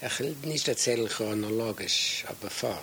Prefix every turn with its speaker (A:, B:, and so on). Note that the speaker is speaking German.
A: Ich will nicht erzählen chronologisch, aber fort.